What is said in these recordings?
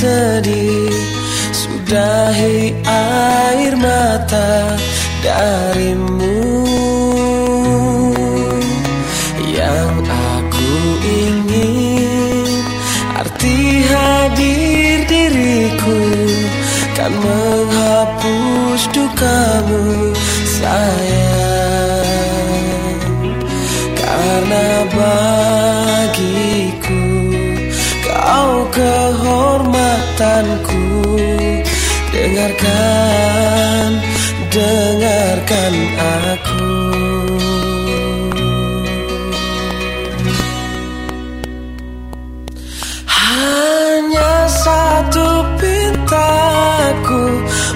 sedih. Sudahi air mata darimu. Yang aku ingin Arti hadir diriku Kan menghapus dukamu sayang. Karena bagiku kehormatanku Dengarkan, dengarkan aku. Hanya satu pintaku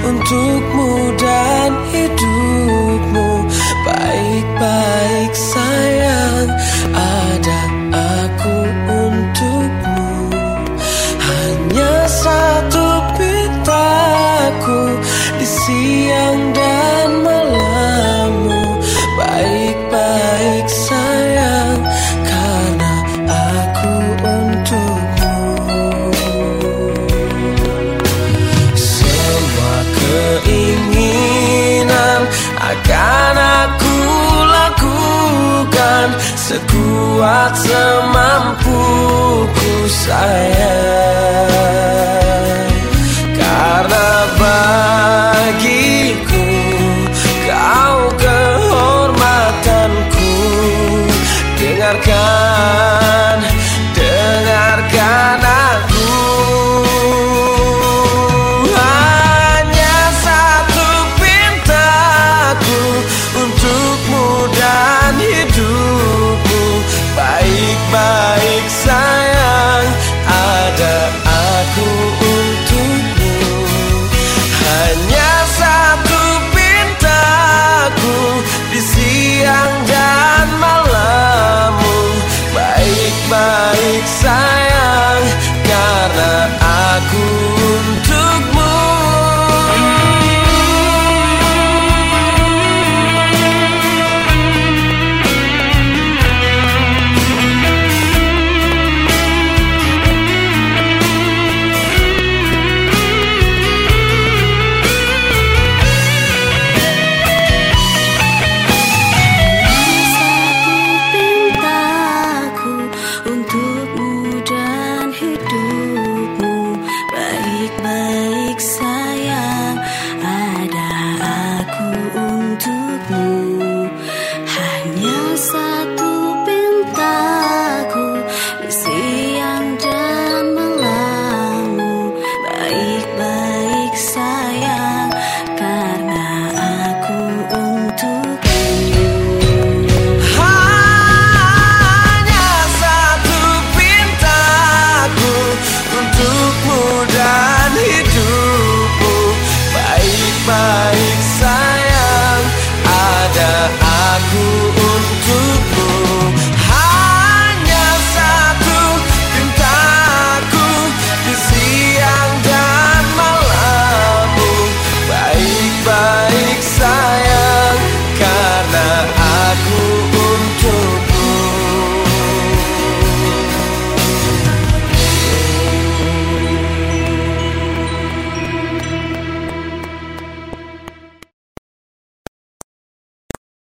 Untukmu akan aku lakukan Sekuat semampuku sayang